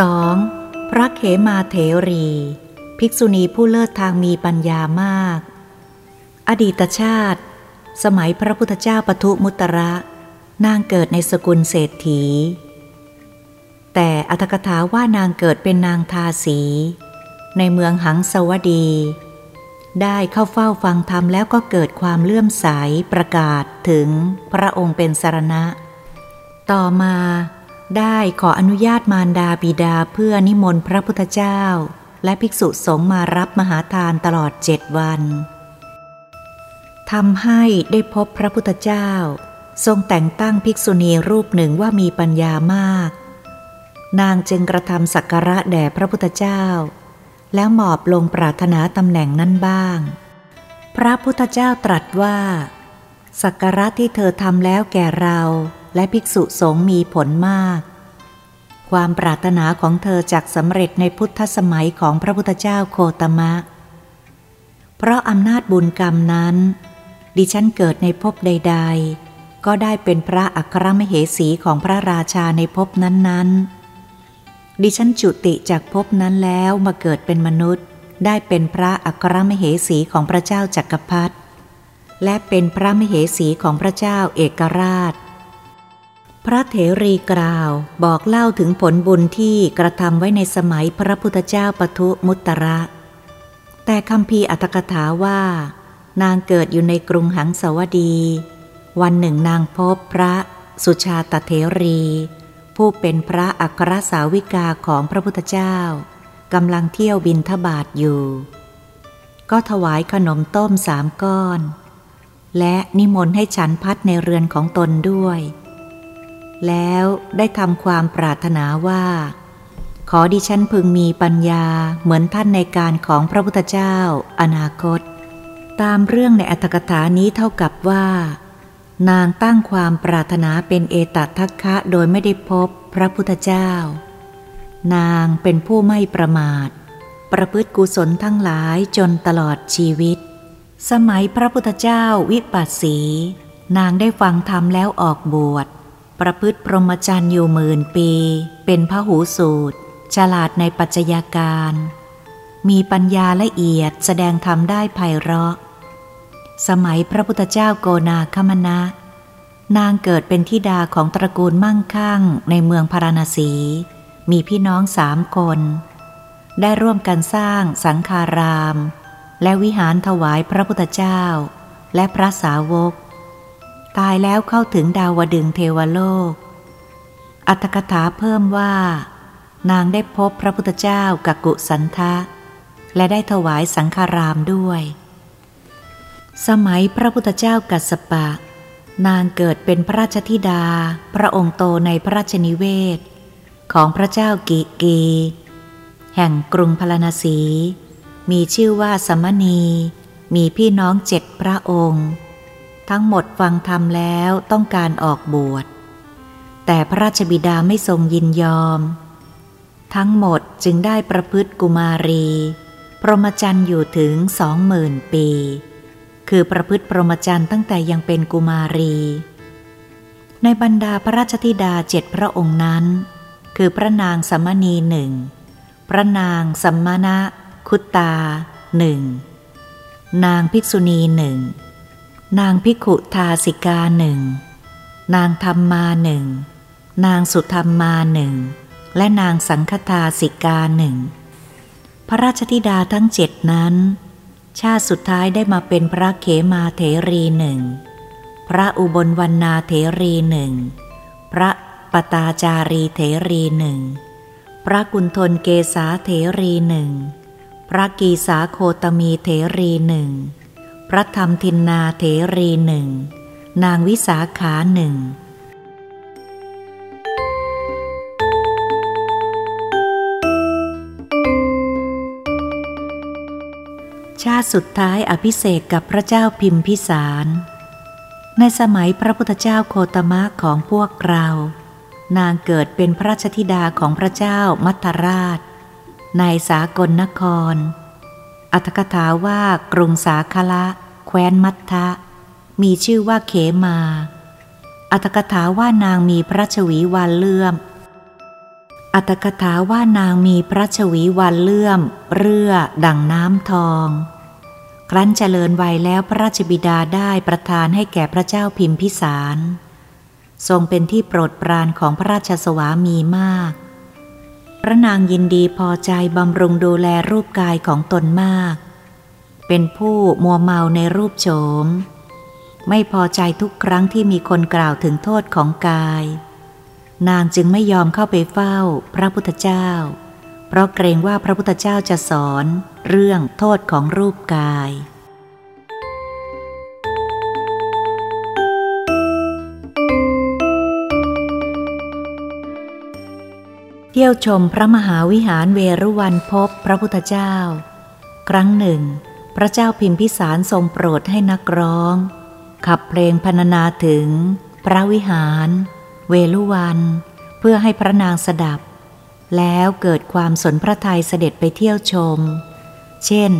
2. พระเขมาเถรี ภิกษุณีผู้เลิศทางมีปัญญามาก อดีตชาติ สมัยพระพุทธเจ้าปทุมุตระ นางเกิดในสกุลเศรษฐี แต่อัตถกถาว่านางเกิดเป็นนางทาสี ในเมืองหังสวดี ได้เข้าเฝ้าฟังธรรมแล้วก็เกิดความเลื่อมใสประกาศถึงพระองค์เป็นสารณะ ต่อมา ได้ขออนุญาตมารดาบิดาเพื่อนิมนต์พระพุทธเจ้า และภิกษุสงฆ์มารับมหาทานตลอดเจ็ดวันทำให้ได้พบพระพุทธเจ้า ทรงแต่งตั้งภิกษุณีรูปหนึ่งว่ามีปัญญามาก นางจึงกระทำสักการะแด่พระพุทธเจ้า แล้วหมอบลงปรารถนาตำแหน่งนั้นบ้าง พระพุทธเจ้าตรัสว่าสักการะที่เธอทำแล้วแก่เรา และภิกษุสงฆ์มีผลมาก ความปรารถนาของเธอจากสำเร็จในพุทธสมัยของพระพุทธเจ้าโคตมะ เพราะอำนาจบุญกรรมนั้น ดิฉันเกิดในภพใด ๆ ก็ได้เป็นพระอัครมเหสีของพระราชาในภพนั้นๆ ดิฉันจุติจากภพนั้นแล้วมาเกิดเป็นมนุษย์ ได้เป็นพระอัครมเหสีของพระเจ้าจักรพรรดิและเป็นพระมเหสีของพระเจ้าเอกราช พระเถรีกล่าวบอกเล่าถึงผลบุญที่กระทำไว้ในสมัยพระพุทธเจ้าปทุมุตระ แต่คำพีอัตถกถาว่า นางเกิดอยู่ในกรุงหังสวดี วันหนึ่งนางพบพระสุชาตเถรี ผู้เป็นพระอัครสาวิกาของพระพุทธเจ้ากำลังเที่ยวบินทบาทอยู่ ก็ถวายขนมต้มสามก้อน และนิมนต์ให้ฉันพัดในเรือนของตนด้วย แล้วได้ทำความปรารถนาว่า ขอดิฉันพึงมีปัญญาเหมือนท่านในการของพระพุทธเจ้า อนาคต ตามเรื่องในอัตถกถานี้เท่ากับว่า นางตั้งความปรารถนาเป็นเอตทัคคะโดยไม่ได้พบพระพุทธเจ้า นางเป็นผู้ไม่ประมาท ประพฤติกุศลทั้งหลายจนตลอดชีวิต สมัยพระพุทธเจ้าวิปัสสี นางได้ฟังธรรมแล้วออกบวช ประพฤติพรหมจรรย์อยู่หมื่นปี เป็นพระหูสูตร ฉลาดในปัจจัยการ มีปัญญาละเอียดแสดงธรรมได้ไพเราะ สมัยพระพุทธเจ้าโกนาคมณะนางเกิดเป็นทิดาของตระกูลมั่งคั่งในเมืองพาราณสี มีพี่น้องสามคน ได้ร่วมกันสร้างสังคาราม และวิหารถวายพระพุทธเจ้า และพระสาวก ตายแล้วเข้าถึงดาวดึงเทวโลก อัตถกถาเพิ่มว่า นางได้พบพระพุทธเจ้ากักุสันทะ และได้ถวายสังฆารามด้วย สมัยพระพุทธเจ้ากัสปะ นางเกิดเป็นพระราชธิดา พระองค์โตในพระราชนิเวศ ของพระเจ้ากิกี แห่งกรุงพาราณสี มีชื่อว่าสมณี มีพี่น้องเจ็ดพระองค์ ทั้งหมดฟังธรรมแล้วต้องการออกบวช แต่พระราชบิดาไม่ทรงยินยอม ทั้งหมดจึงได้ประพฤติกุมารี พรหมจรรย์อยู่ถึงสองหมื่นปี คือประพฤติพรหมจรรย์ตั้งแต่ยังเป็นกุมารี ในบรรดาพระราชธิดาเจ็ดพระองค์นั้น คือพระนางสัมมณีหนึ่งพระนางสัมมาณะคุตตาหนึ่งนางภิกษุณีหนึ่ง นางพิขุทาสิกาหนึ่ง นางธรรมมาหนึ่ง นางสุธรรมมาหนึ่ง และนางสังคทาสิกาหนึ่ง พระราชธิดาทั้งเจ็ดนั้น ชาติสุดท้ายได้มาเป็นพระเขมาเถรีหนึ่ง พระอุบลวรรณาเถรีหนึ่ง พระปตาจารีเถรีหนึ่ง พระกุณฑลเกษาเถรีหนึ่ง พระกีสาโคตมีเถรีหนึ่ง พระธรรมทินนาเถรีหนึ่ง นางวิสาขาหนึ่งชาติสุดท้ายอภิเษกกับพระเจ้าพิมพิสาร ในสมัยพระพุทธเจ้าโคตมะของพวกเรา นางเกิดเป็นพระราชธิดาของพระเจ้ามัทราช ในสากลนคร อัตถกถาว่ากรุงสาคละ แคว้นมัททะ มีชื่อว่าเขมา อัตกถาว่านางมีพระชวีวันเลื่อม อัตถกถาว่านางมีพระชวีวันเลื่อม เรื่อดังน้ำทอง ครั้นเจริญวัยแล้วพระราชบิดาได้ประทานให้แก่พระเจ้าพิมพิสาร ทรงเป็นที่โปรดปรานของพระราชสวามีมากพระนางยินดีพอใจบำรุงดูแลรูปกายของตนมาก เป็นผู้มัวเมาในรูปโฉม ไม่พอใจทุกครั้งที่มีคนกล่าวถึงโทษของกาย นางจึงไม่ยอมเข้าไปเฝ้าพระพุทธเจ้า เพราะเกรงว่าพระพุทธเจ้าจะสอนเรื่องโทษของรูปกาย เที่ยวชมพระมหาวิหารเวรุวันพบพระพุทธเจ้า ครั้งหนึ่ง พระเจ้าพิมพิสารทรงโปรดให้นักร้อง ขับเพลงพรรณนาถึง พระวิหาร เวลุวัน เพื่อให้พระนางสดับ แล้วเกิดความสนพระทัยเสด็จไปเที่ยวชม เช่น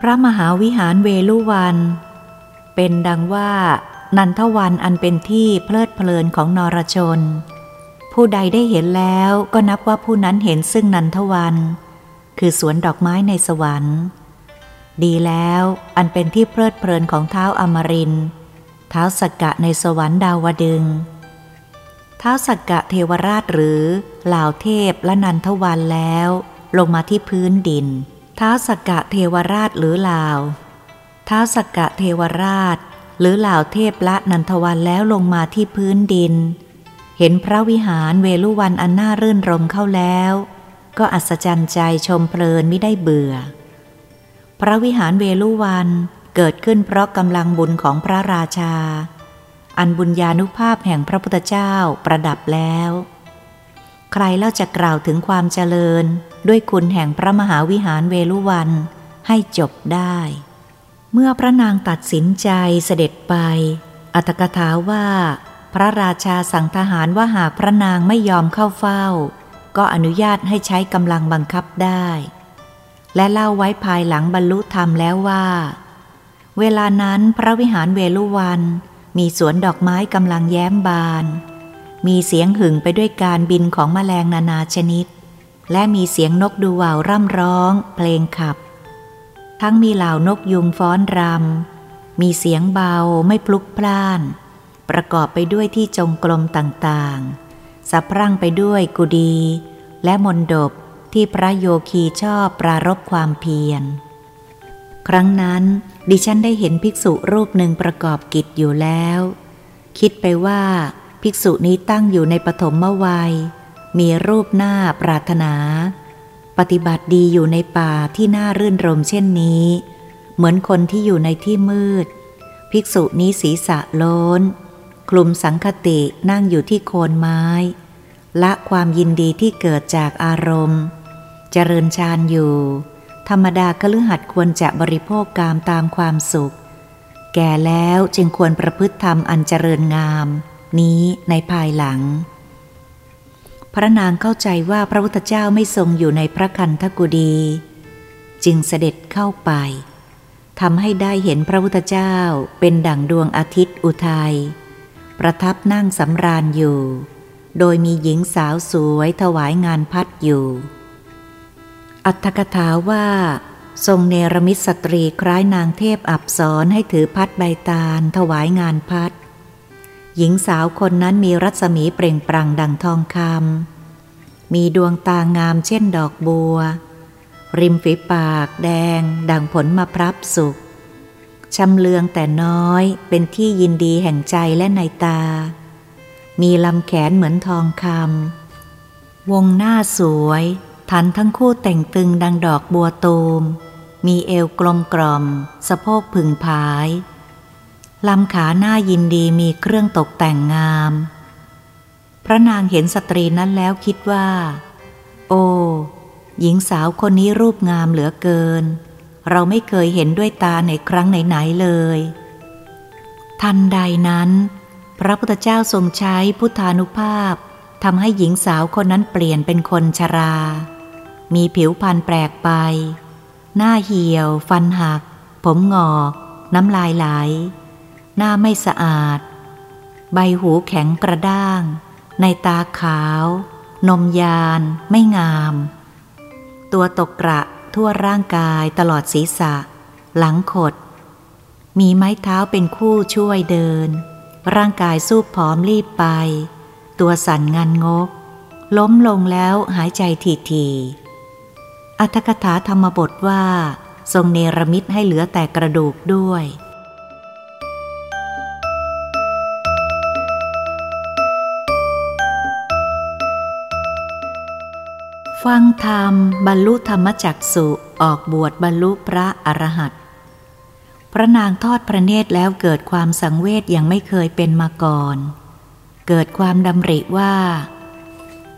พระมหาวิหารเวลุวัน เป็นดังว่า นันทวันอันเป็นที่เพลิดเพลินของนรชน ผู้ใดได้เห็นแล้วก็นับว่าผู้นั้นเห็นซึ่งนันทวัน คือสวนดอกไม้ในสวรรค์ ดีแล้วอันเป็นที่เพลิดเพลินของเท้าอมรินเท้าสกกะในสวรรค์ดาวดึงท้าสักกะเทวราชหรือเหล่าเทพและนันทวันแล้ว ลงมาที่พื้นดินท้าสักกะเทวราชหรือเหล่าท้าสักกะเทวราช หรือเหล่าเทพละนันทวันแล้วลงมาที่พื้นดิน เห็นพระวิหารเวลุวันอันน่ารื่นรมเข้าแล้ว ก็อัศจรรย์ใจชมเพลินไม่ได้เบื่อ พระวิหารเวลุวันเกิดขึ้นเพราะกำลังบุญของพระราชา อันบุญญาณุภาพแห่งพระพุทธเจ้าประดับแล้ว ใครเล่าจะกล่าวถึงความเจริญด้วยคุณแห่งพระมหาวิหารเวลุวันให้จบได้ เมื่อพระนางตัดสินใจเสด็จไป อัตกถาว่า พระราชาสั่งทหารว่าหากพระนางไม่ยอมเข้าเฝ้า ก็อนุญาตให้ใช้กำลังบังคับได้ และเล่าไว้ภายหลังบรรลุธรรมแล้วว่า เวลานั้นพระวิหารเวลุวัน มีสวนดอกไม้กำลังแย้มบาน มีเสียงหึ่งไปด้วยการบินของแมลงนานาชนิด และมีเสียงนกดูว่าวร่ำร้อง เพลงขับ ทั้งมีเหล่านกยุงฟ้อนรำ มีเสียงเบาไม่พลุกพล่าน ประกอบไปด้วยที่จงกรมต่างๆสับรั่งไปด้วยกุดี และมนดบ ที่พระโยคีชอบปรารบความเพียร ครั้งนั้นดิฉันได้เห็นภิกษุรูปหนึ่งประกอบกิจอยู่แล้ว คิดไปว่าภิกษุนี้ตั้งอยู่ในปฐมวัย มีรูปหน้าปรารถนา ปฏิบัติดีอยู่ในป่าที่น่ารื่นรมเช่นนี้ เหมือนคนที่อยู่ในที่มืด ภิกษุนี้ศีรษะโล้นคลุมสังคตินั่งอยู่ที่โคนไม้ ละความยินดีที่เกิดจากอารมณ์ เจริญฌานอยู่ ธรรมดาคฤหัสถ์ควรจะบริโภคกามตามความสุข แก่แล้วจึงควรประพฤติธรรมอันเจริญงาม นี้ในภายหลัง พระนางเข้าใจว่าพระพุทธเจ้าไม่ทรงอยู่ในพระคันธกุดี จึงเสด็จเข้าไปทำให้ได้เห็นพระพุทธเจ้าเป็นดั่งดวงอาทิตย์อุทัยประทับนั่งสำราญอยู่ โดยมีหญิงสาวสวยถวายงานพัดอยู่ อัตถกถาว่า ทรงเนรมิตสตรีคล้ายนางเทพอับสรให้ถือพัดใบตาลถวายงานพัด หญิงสาวคนนั้นมีรัศมีเปล่งปลั่งดังทองคำมีดวงตางามเช่นดอกบัว ริมฝีปากแดง ดังผลมะพร้าวสุกชำเลืองแต่น้อยเป็นที่ยินดีแห่งใจและในตา มีลำแขนเหมือนทองคำวงหน้าสวย ทันทั้งคู่แต่งตึงดังดอกบัวตูม มีเอวกลมกล่อม สะโพกผึ่งผาย ลำขาหน้ายินดีมีเครื่องตกแต่งงาม พระนางเห็นสตรีนั้นแล้วคิดว่า โอ้ หญิงสาวคนนี้รูปงามเหลือเกิน เราไม่เคยเห็นด้วยตาในครั้งไหนๆเลย ทันใดนั้น พระพุทธเจ้าทรงใช้พุทธานุภาพทำให้หญิงสาวคนนั้นเปลี่ยนเป็นคนชรา มีผิวพรรณแปลกไป หน้าเหี่ยว ฟันหัก ผมงอก น้ำลายไหล หน้าไม่สะอาด ใบหูแข็งกระด้าง ในตาขาว นมยาน ไม่งาม ตัวตกกระทั่วร่างกายตลอดศีรษะ หลังขด มีไม้เท้าเป็นคู่ช่วยเดิน ร่างกายสู้ผอมรีบไป ตัวสั่นงันงก ล้มลงแล้วหายใจทีที อัตถกถาธรรมบทว่า ทรงเนรมิตให้เหลือแต่กระดูกด้วย ฟังธรรม บรรลุธรรมจักสุออกบวชบรรลุพระอรหันต์พระนางทอดพระเนตรแล้วเกิดความสังเวชอย่างไม่เคยเป็นมาก่อน เกิดความดำริว่า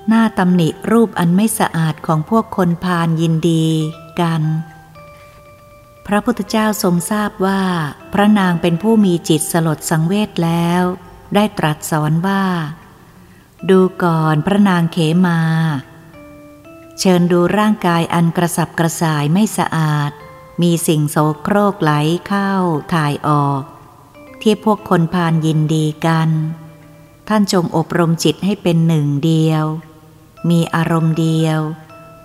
หน้าตำหนิรูปอันไม่สะอาดของพวกคนพาลยินดีกัน พระพุทธเจ้าทรงทราบว่า พระนางเป็นผู้มีจิตสลดสังเวชแล้ว ได้ตรัสสอนว่า ดูก่อนพระนางเขมา เชิญดูร่างกายอันกระสับกระส่ายไม่สะอาด มีสิ่งโสโครกไหลเข้าถ่ายออก ที่พวกคนพานยินดีกันท่านจงอบรมจิตให้เป็นหนึ่งเดียว มีอารมณ์เดียว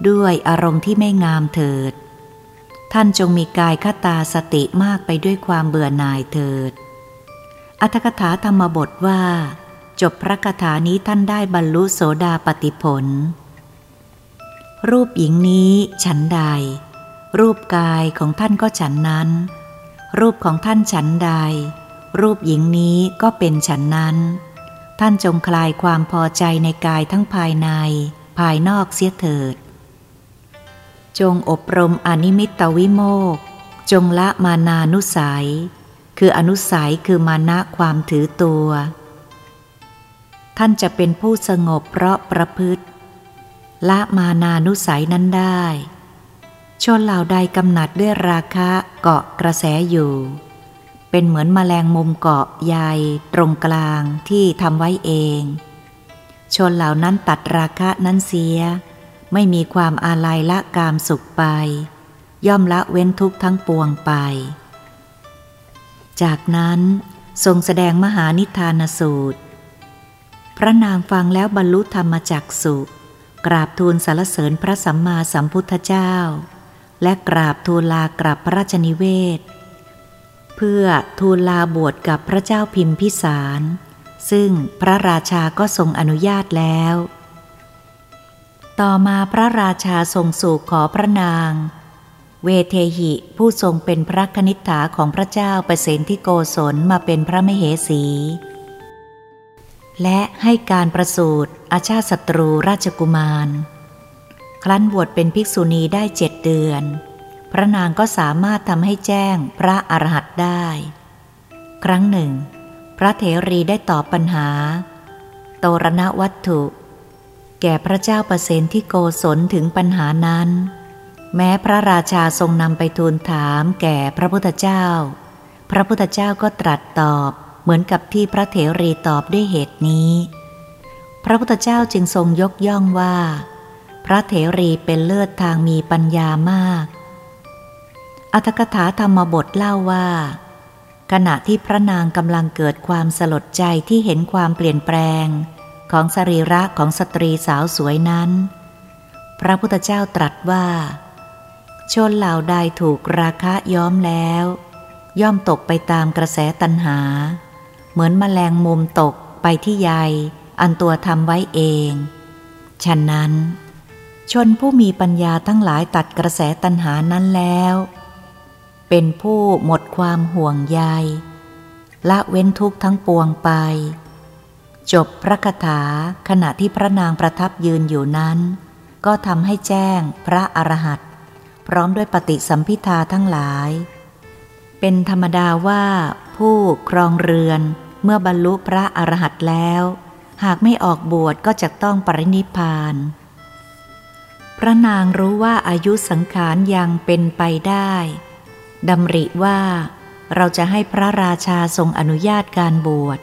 ด้วยอารมณ์ที่ไม่งามเถิด ท่านจงมีกายคตาสติมากไปด้วยความเบื่อหน่ายเถิด อัตถกถาธรรมบทว่า จบพระคาถานี้ท่านได้บรรลุโสดาปติผล รูปหญิงนี้ฉันใด รูปกายของท่านก็ฉันนั้น รูปของท่านฉันใด รูปหญิงนี้ก็เป็นฉันนั้น ท่านจงคลายความพอใจในกายทั้งภายใน ภายนอกเสียเถิด จงอบรมอนิมิตตวิโมก จงละมานานุสัย คืออนุสัยคือมานะความถือตัว ท่านจะเป็นผู้สงบเพราะประพฤติ ละมานานุสัยนั้นได้ ชนเหล่าใดกำหนัดด้วยราคะเกาะกระแสอยู่ เป็นเหมือนมแมลงมุมเกาะใยตรงกลางที่ทำไว้เอง ชนเหล่านั้นตัดราคะนั้นเสีย ไม่มีความอาลัยละกามสุขไป ย่อมละเว้นทุกทั้งปวงไป จากนั้นทรงแสดงมหานิทานสูตร พระนางฟังแล้วบรรลุธรรมจักสุกราบทูลสารเสริญพระสัมมาสัมพุทธเจ้า และกราบทูลลากราบพระราชนิเวศ เพื่อทูลลาบวชกับพระเจ้าพิมพิสาร ซึ่งพระราชาก็ทรงอนุญาตแล้ว ต่อมาพระราชาทรงสู่ขอพระนาง เวเทหิผู้ทรงเป็นพระคณิษฐาของพระเจ้าปรตที่โกศลมาเป็นพระมเหสี และให้การประสูติอาชาศัตรูราชกุมาร ครั้นบวชเป็นภิกษุณีได้เจ็ดเดือน พระนางก็สามารถทำให้แจ้งพระอรหันต์ได้ ครั้งหนึ่ง พระเถรีได้ตอบปัญหา โตรณวัตถุ แก่พระเจ้าประเสนที่โกศลถึงปัญหานั้น แม้พระราชาทรงนำไปทูลถามแก่พระพุทธเจ้า พระพุทธเจ้าก็ตรัสตอบเหมือนกับที่พระเถรีตอบด้วยเหตุนี้ พระพุทธเจ้าจึงทรงยกย่องว่า พระเถรีเป็นเลือดทางมีปัญญามาก อัตกถาธรรมบทเล่าว่า ขณะที่พระนางกำลังเกิดความสลดใจที่เห็นความเปลี่ยนแปลง ของสรีระของสตรีสาวสวยนั้น พระพุทธเจ้าตรัสว่า ชนเหล่าใดถูกราคะย้อมแล้ว ย่อมตกไปตามกระแสตัณหา เหมือนมแมลงมุมตกไปที่ใยอันตัวทำไว้เอง ฉะนั้น ชนผู้มีปัญญาทั้งหลายตัดกระแสตัณหานั้นแล้ว เป็นผู้หมดความห่วงใยละเว้นทุกข์ทั้งปวงไป จบพระคาถาขณะที่พระนางประทับยืนอยู่นั้น ก็ทำให้แจ้งพระอรหันต์พร้อมด้วยปฏิสัมพิทาทั้งหลาย เป็นธรรมดาว่าผู้ครองเรือนเมื่อบรรลุพระอรหันต์แล้ว หากไม่ออกบวชก็จะต้องปรินิพาน พระนางรู้ว่าอายุสังขารยังเป็นไปได้ ดำริว่าเราจะให้พระราชาทรงอนุญาตการบวช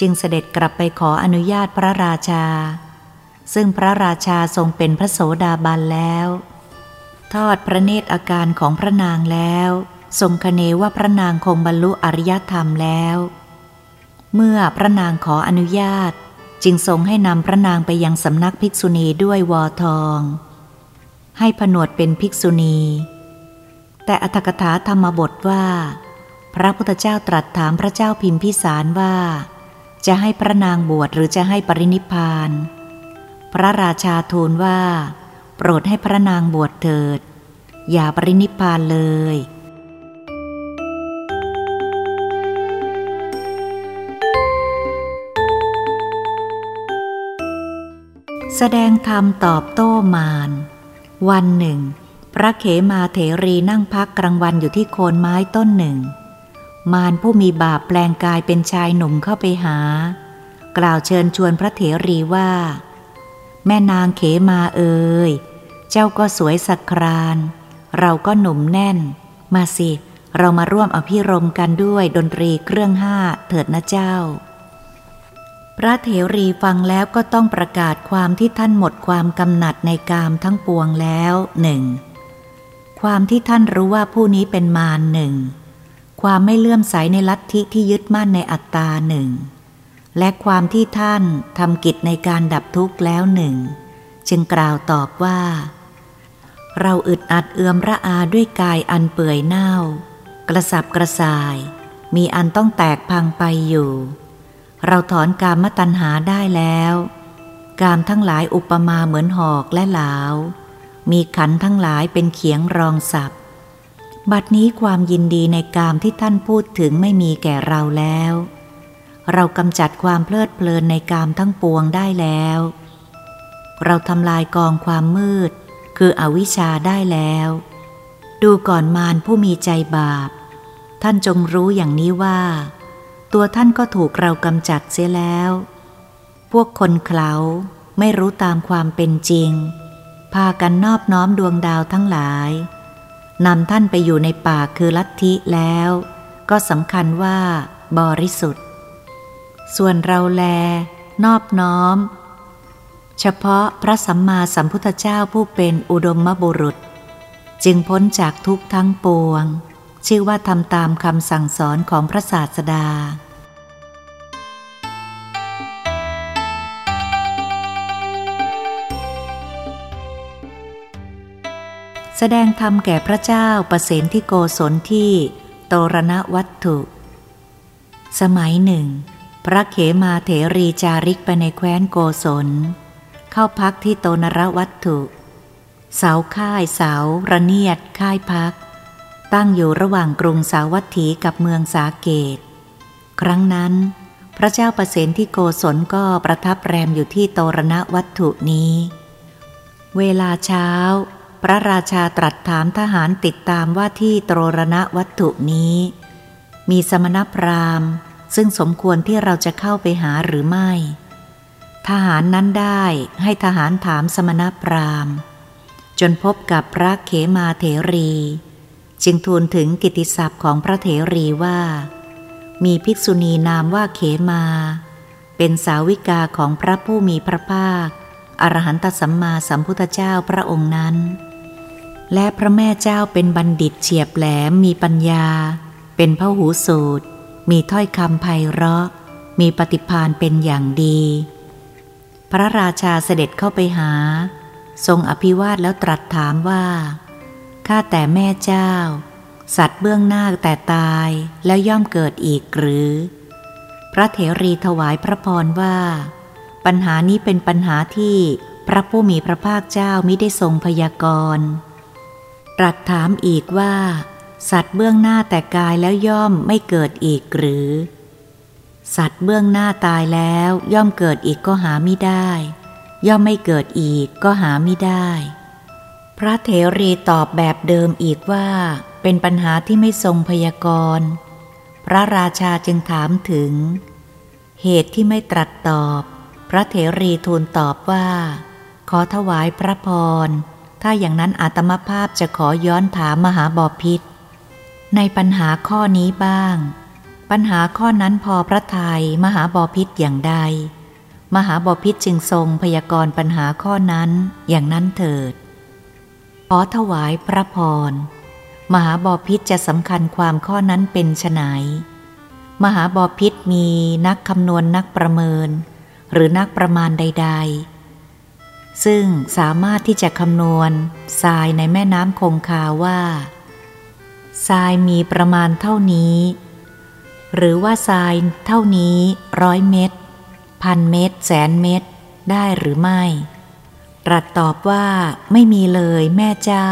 จึงเสด็จกลับไปขออนุญาตพระราชา ซึ่งพระราชาทรงเป็นพระโสดาบันแล้ว ทอดพระเนตรอาการของพระนางแล้ว ทรงคเนว่าพระนางคงบรรลุอริยธรรมแล้ว เมื่อพระนางขออนุญาต จึงทรงให้นำพระนางไปยังสำนักภิกษุณีด้วยวอทอง ให้ผนวดเป็นภิกษุณี แต่อัตถกถาธรรมบทว่า พระพุทธเจ้าตรัสถามพระเจ้าพิมพิสารว่า จะให้พระนางบวชหรือจะให้ปรินิพาน พระราชาทูลว่า โปรดให้พระนางบวชเถิด อย่าปรินิพานเลย แสดงธรรมตอบโต้มารวันหนึ่ง พระเขมาเถรีนั่งพักกลางวันอยู่ที่โคนไม้ต้นหนึ่ง มารผู้มีบาปแปลงกายเป็นชายหนุ่มเข้าไปหา กล่าวเชิญชวนพระเถรีว่า แม่นางเขมาเอ่ยเจ้าก็สวยสักคราน เราก็หนุ่มแน่น มาสิ เรามาร่วมอภิรมกันด้วยดนตรีเครื่องห้าเถิดนะเจ้า พระเถรีฟังแล้วก็ต้องประกาศความที่ท่านหมดความกำหนัดในกามทั้งปวงแล้วหนึ่ง ความที่ท่านรู้ว่าผู้นี้เป็นมารหนึ่ง ความไม่เลื่อมใสในลัทธิที่ยึดมั่นในอัตตาหนึ่ง และความที่ท่านทำกิจในการดับทุกข์แล้วหนึ่ง จึงกล่าวตอบว่า เราอึดอัดเอือมระอาด้วยกายอันเปื่อยเน่า กระสับกระส่าย มีอันต้องแตกพังไปอยู่ เราถอนกามตัณหาได้แล้ว กามทั้งหลายอุปมาเหมือนหอกและหลาว มีขันทั้งหลายเป็นเขียงรองสับบัดนี้ความยินดีในกามที่ท่านพูดถึงไม่มีแก่เราแล้ว เรากำจัดความเพลิดเพลินในกามทั้งปวงได้แล้ว เราทำลายกองความมืด คืออวิชชาได้แล้ว ดูก่อนมารผู้มีใจบาป ท่านจงรู้อย่างนี้ว่า ตัวท่านก็ถูกเรากำจัดเสียแล้ว พวกคนเขาไม่รู้ตามความเป็นจริง พากันนอบน้อมดวงดาวทั้งหลายนำท่านไปอยู่ในป่าคือลัทธิแล้ว ก็สำคัญว่า บริสุทธิ์ ส่วนเราแล นอบน้อม เฉพาะพระสัมมาสัมพุทธเจ้าผู้เป็นอุดมมบุรุษ จึงพ้นจากทุกทั้งปวง ชื่อว่าทำตามคำสั่งสอนของพระศาสดา สดงธรรมแก่พระเจ้าประเสนที่โกศลที่โตรณวัตถุ สมัยหนึ่ง พระเขมาเถรีจาริกไปในแคว้นโกศล เข้าพักที่โตนรวัตถุ เสาค่ายเสาระเนียดค่ายพัก ตั้งอยู่ระหว่างกรุงสาวัตถีกับเมืองสาเกต ครั้งนั้น พระเจ้าประเสนที่โกศลก็ประทับแรมอยู่ที่โตรณวัตถุนี้ เวลาเช้า พระราชาตรัสถามทหารติดตามว่าที่โตรณวัตถุนี้ มีสมณพราหมณ์ ซึ่งสมควรที่เราจะเข้าไปหาหรือไม่ ทหารนั้นได้ให้ทหารถามสมณพราหมณ์ จนพบกับพระเขมาเถรี จึงทูลถึงกิติศัพท์ของพระเถรีว่า มีภิกษุณีนามว่าเขมา เป็นสาวิกาของพระผู้มีพระภาคอรหันตสัมมาสัมพุทธเจ้าพระองค์นั้น และพระแม่เจ้าเป็นบัณฑิตเฉียบแหลมมีปัญญา เป็นพระหูสูตร มีถ้อยคำไพเราะ มีปฏิพานเป็นอย่างดี พระราชาเสด็จเข้าไปหา ทรงอภิวาทแล้วตรัสถามว่า ข้าแต่แม่เจ้า สัตว์เบื้องหน้าแต่ตายแล้วย่อมเกิดอีกหรือ พระเถรีถวายพระพรว่า ปัญหานี้เป็นปัญหาที่พระผู้มีพระภาคเจ้ามิได้ทรงพยากรณ์ ตรัสถามอีกว่า สัตว์เบื้องหน้าแต่กายแล้วย่อมไม่เกิดอีกหรือ สัตว์เบื้องหน้าตายแล้วย่อมเกิดอีกก็หาไม่ได้ ย่อมไม่เกิดอีกก็หาไม่ได้ พระเถรีตอบแบบเดิมอีกว่า เป็นปัญหาที่ไม่ทรงพยากรณ์พระราชาจึงถามถึง เหตุที่ไม่ตรัสตอบ พระเถรีทูลตอบว่า ขอถวายพระพร ถ้าอย่างนั้นอาตมภาพจะขอย้อนถามมหาบอพิษในปัญหาข้อนี้บ้าง ปัญหาข้อนั้นพอพระทัยมหาบอพิษอย่างใด มหาบอพิษจึงทรงพยากรณ์ปัญหาข้อนั้นอย่างนั้นเถิด ขอถวายพระพร มหาบอพิษจะสำคัญความข้อนั้นเป็นไฉนมหาบอพิษมีนักคำนวณนักประเมิน หรือนักประมาณใด ๆ ซึ่งสามารถที่จะคำนวณทรายในแม่น้ำคงคาว่า ทรายมีประมาณเท่านี้ หรือว่าทรายเท่านี้ร้อยเม็ดพันเม็ดแสนเม็ดได้หรือไม่ ตรัสตอบว่าไม่มีเลยแม่เจ้า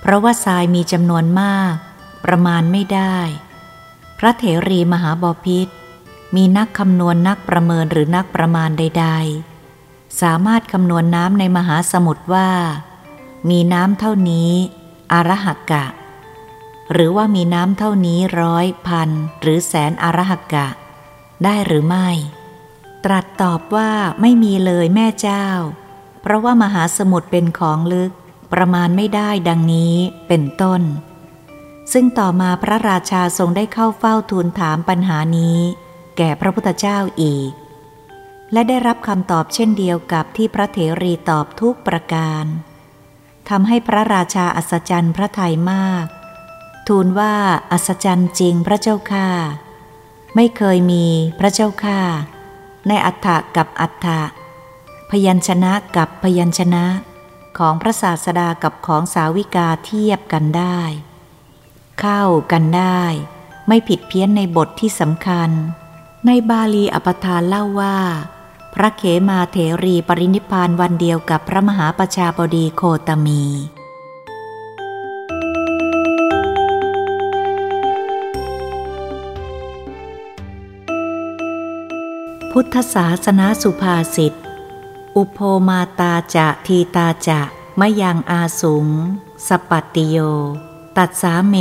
เพราะว่าทรายมีจำนวนมาก ประมาณไม่ได้ พระเถรีมหาบอพิษมีนักคำนวณนักประเมินหรือนักประมาณใด ๆ สามารถคำนวณน้ำในมหาสมุทรว่า มีน้ำเท่านี้อารหักกะ หรือว่ามีน้ำเท่านี้ร้อยพันหรือแสนอารหักกะ ได้หรือไม่ ตรัสตอบว่าไม่มีเลยแม่เจ้า เพราะว่ามหาสมุทรเป็นของลึกประมาณไม่ได้ดังนี้เป็นต้น ซึ่งต่อมาพระราชาทรงได้เข้าเฝ้าทูลถามปัญหานี้ แก่พระพุทธเจ้าอีก และได้รับคำตอบเช่นเดียวกับที่พระเถรีตอบทุกประการทำให้พระราชาอัศจรรย์พระทัยมาก ทูลว่าอัศจรรย์จริงพระเจ้าค่าไม่เคยมีพระเจ้าค่าในอัฏฐกับอัฏฐะพยัญชนะกับพยัญชนะ ของพระศาสดากับของสาวิกาเทียบกันได้ เข้ากันได้ ไม่ผิดเพี้ยนในบทที่สำคัญ ในบาลีอปทานเล่าว่า พระเขมาเถรีปรินิพานวันเดียวกับพระมหาประชาบดีโคตมี พุทธศาสนาสุภาษิต อุโพมาตาจะทีตาจะมะยังอาสุง สปัตติโย ตัดสาเม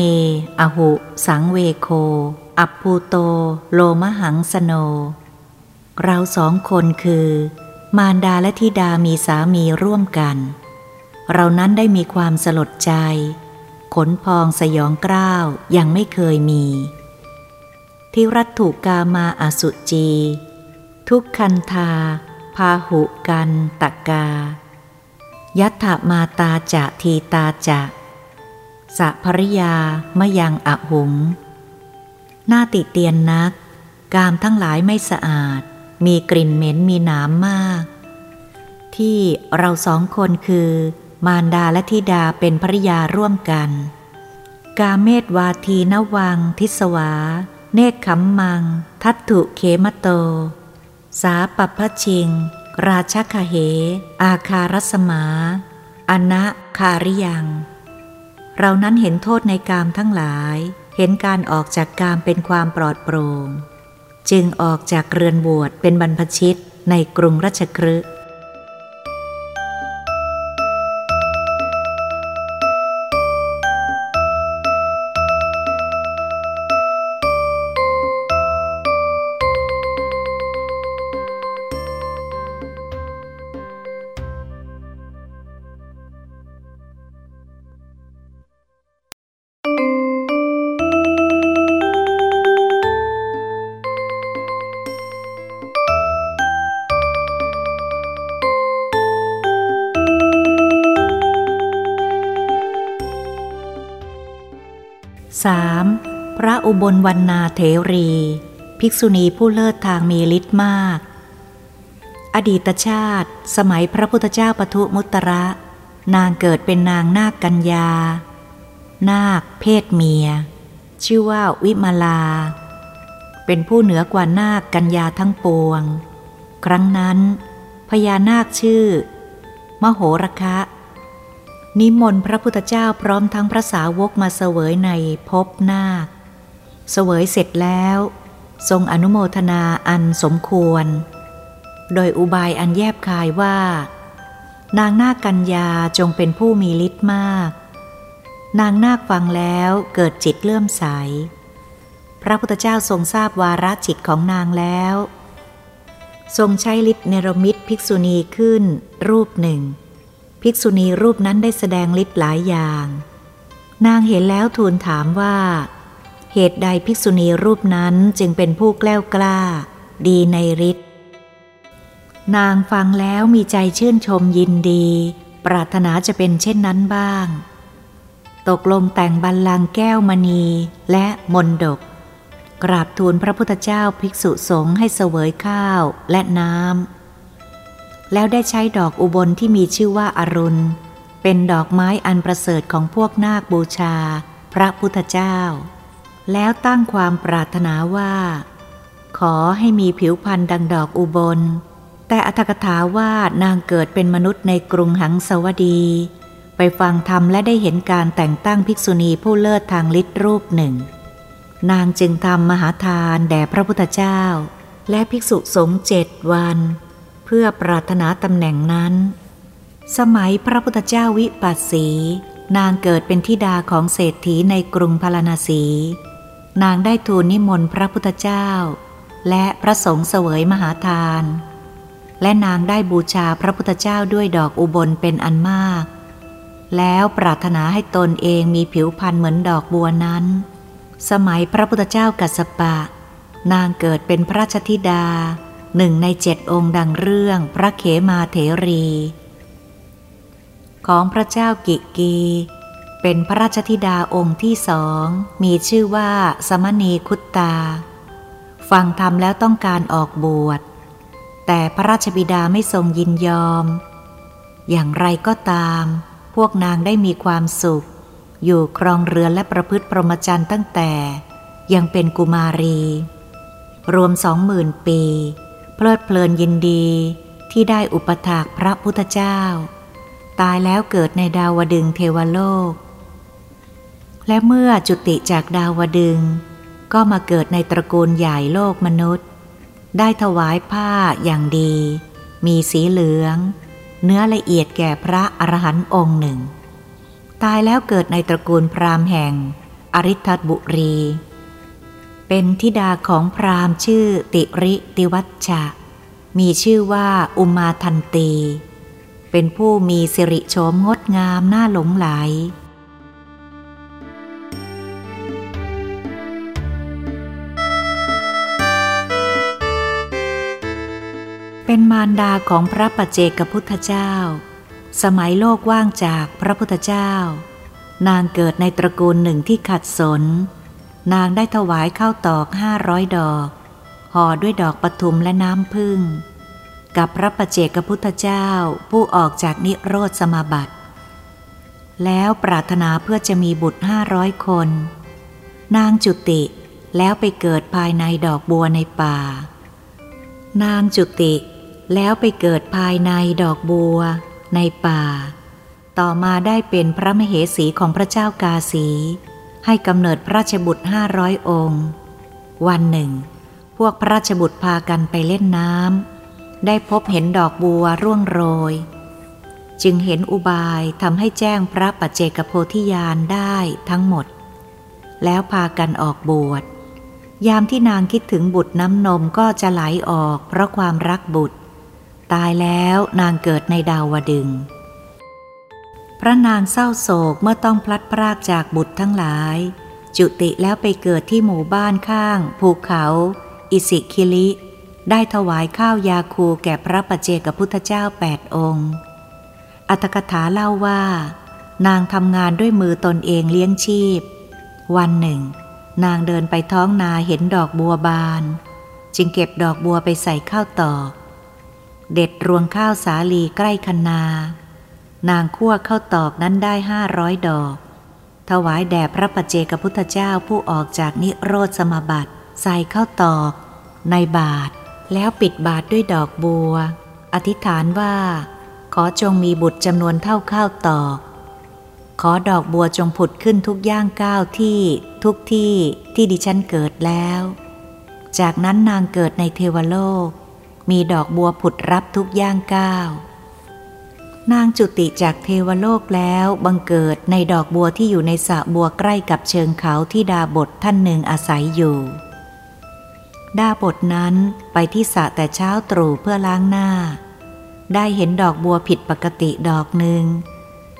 อหุ สังเวโค อัปภูโต โลมหังสโน เราสองคนคือ มารดาและธิดามีสามีร่วมกัน เรานั้นได้มีความสลดใจ ขนพองสยองกล้าวยังไม่เคยมีที่รัตถุกามาอสุจี ทุกคันธา พาหุกันตะกา ยัตถมาตาจะทีตาจะสัภริยามยังอหุง หน้าติเตียนนัก กามทั้งหลายไม่สะอาด มีกลิ่นเหม็นมีหนามมาก ที่เราสองคนคือ มารดาและธิดาเป็นภริยาร่วมกัน กาเมตวาทีนวัง ทิสวา เนคขมมัง ทัตถุเขมโต สาปพชิง ราชคเห อาคารสมา อนะคาริยังเรานั้นเห็นโทษในกามทั้งหลาย เห็นการออกจากกามเป็นความปลอดโปร่ง จึงออกจากเรือนบวชเป็นบรรพชิตในกรุงรัชครื อุบลวันนาเถรี ภิกษุณีผู้เลิศทางมีฤทธิ์มาก อดีตชาติ สมัยพระพุทธเจ้าปทุมุตระ นางเกิดเป็นนางนาคกัญญา นาค เพศเมีย ชื่อว่าวิมาลา เป็นผู้เหนือกว่านาคกัญญาทั้งปวง ครั้งนั้น พญานาคชื่อ มโหระคะนิมนต์พระพุทธเจ้าพร้อมทั้งพระสาวกมาเสวยในภพนาค เสวยเสร็จแล้ว ทรงอนุโมทนาอันสมควร โดยอุบายอันแยบคายว่า นางนาคกัญญาจงเป็นผู้มีฤทธิ์มาก นางนาคฟังแล้วเกิดจิตเลื่อมใส พระพุทธเจ้าทรงทราบวาระจิตของนางแล้ว ทรงใช้ฤทธิ์เนรมิตภิกษุณีขึ้น รูปหนึ่ง ภิกษุณีรูปนั้นได้แสดงฤทธิ์หลายอย่าง นางเห็นแล้วทูลถามว่า เหตุใดภิกษุณีรูปนั้นจึงเป็นผู้แกล้วกล้า ดีในฤทธิ์นางฟังแล้วมีใจชื่นชมยินดี ปรารถนาจะเป็นเช่นนั้นบ้าง ตกลงแต่งบัลลังก์แก้วมณีและมนดก กราบทูลพระพุทธเจ้าภิกษุสงฆ์ให้เสวยข้าวและน้ำแล้วได้ใช้ดอกอุบลที่มีชื่อว่าอารุณ เป็นดอกไม้อันประเสริฐของพวกนาคบูชา พระพุทธเจ้า แล้วตั้งความปรารถนาว่า ขอให้มีผิวพรรณดังดอกอุบล แต่อัตถกถาว่านางเกิดเป็นมนุษย์ในกรุงหังสวดี ไปฟังธรรมและได้เห็นการแต่งตั้งภิกษุณีผู้เลิศทางฤทธิรูปหนึ่ง นางจึงทำมหาทานแด่พระพุทธเจ้า และภิกษุสงฆ์เจ็ดวัน เพื่อปรารถนาตำแหน่งนั้น สมัยพระพุทธเจ้าวิปัสสี นางเกิดเป็นธิดาของเศรษฐีในกรุงพาราณสี นางได้ทูลนิมนต์พระพุทธเจ้า และพระสงฆ์เสวยมหาทาน และนางได้บูชาพระพุทธเจ้าด้วยดอกอุบลเป็นอันมาก แล้วปรารถนาให้ตนเองมีผิวพรรณเหมือนดอกบัวนั้น สมัยพระพุทธเจ้ากัสปะ นางเกิดเป็นพระชธิดาหนึ่งในเจ็ดองค์ดังเรื่องพระเขมาเถรี ของพระเจ้ากิกี เป็นพระราชธิดาองค์ที่สองมีชื่อว่าสมณีคุตตา ฟังธรรมแล้วต้องการออกบวช แต่พระราชบิดาไม่ทรงยินยอม อย่างไรก็ตาม พวกนางได้มีความสุข อยู่ครองเรือนและประพฤติพรหมจรรย์ตั้งแต่ ยังเป็นกุมารี รวมสองหมื่นปี เพลิดเพลินยินดีที่ได้อุปถากพระพุทธเจ้า ตายแล้วเกิดในดาวดึงเทวโลก และเมื่อจุติจากดาวดึง ก็มาเกิดในตระกูลใหญ่โลกมนุษย์ ได้ถวายผ้าอย่างดี มีสีเหลือง เนื้อละเอียดแก่พระอรหันต์องค์หนึ่ง ตายแล้วเกิดในตระกูลพราหมณ์แห่ง อริทัตบุรี เป็นธิดาของพราหมณ์ชื่อติริติวัชชะ มีชื่อว่าอุมาทันตี เป็นผู้มีสิริโฉมงดงามน่าหลงไหล เป็นมารดาของพระปัจเจกพุทธเจ้า สมัยโลกว่างจากพระพุทธเจ้า นางเกิดในตระกูลหนึ่งที่ขัดสน นางได้ถวายข้าวตอกห้าร้อยดอก ห่อด้วยดอกปทุมและน้ำพึ่ง กับพระประเจกพุทธเจ้าผู้ออกจากนิโรธสมาบัติ แล้วปรารถนาเพื่อจะมีบุตรห้าร้อยคน นางจุติแล้วไปเกิดภายในดอกบัวในป่านางจุติ แล้วไปเกิดภายในดอกบัว ในป่า ต่อมาได้เป็นพระมเหสีของพระเจ้ากาสี ให้กำเนิดพระราชบุตรห้าร้อยองค์ วันหนึ่ง พวกพระราชบุตรพากันไปเล่นน้ำได้พบเห็นดอกบัวร่วงโรย จึงเห็นอุบายทำให้แจ้งพระปัจเจกโพธิญาณได้ทั้งหมด แล้วพากันออกบวชยามที่นางคิดถึงบุตรน้ำนมก็จะไหลออกเพราะความรักบุตร ตายแล้วนางเกิดในดาวดึง พระนางเศร้าโศกเมื่อต้องพลัดพรากจากบุตรทั้งหลาย จุติแล้วไปเกิดที่หมู่บ้านข้าง ภูเขา อิสิคิลิ ได้ถวายข้าวยาคูแก่พระปัจเจกพุทธเจ้าแปดองค์ อัตถกถาเล่าว่า นางทำงานด้วยมือตนเองเลี้ยงชีพ วันหนึ่ง นางเดินไปท้องนาเห็นดอกบัวบาน จึงเก็บดอกบัวไปใส่ข้าวตอก เด็ดรวงข้าวสาลีใกล้คนนานางคั่วข้าวตอกนั้นได้ห้าร้อยดอก ถวายแด่พระปัจเจกพุทธเจ้าผู้ออกจากนิโรธสมบัติใส่ข้าวตอก ในบาท แล้วปิดบาทด้วยดอกบัว อธิษฐานว่า ขอจงมีบุตรจำนวนเท่าข้าวตอก ขอดอกบัวจงผุดขึ้นทุกย่างก้าวที่ทุกที่ที่ดิฉันเกิดแล้ว จากนั้นนางเกิดในเทวโลก มีดอกบัวผุดรับทุกย่างก้าวนางจุติจากเทวโลกแล้วบังเกิดในดอกบัวที่อยู่ในสระบัวใกล้กับเชิงเขาที่ดาบทท่านหนึ่งอาศัยอยู่ ดาบทนั้นไปที่สระแต่เช้าตรู่เพื่อล้างหน้า ได้เห็นดอกบัวผิดปกติดอกหนึ่ง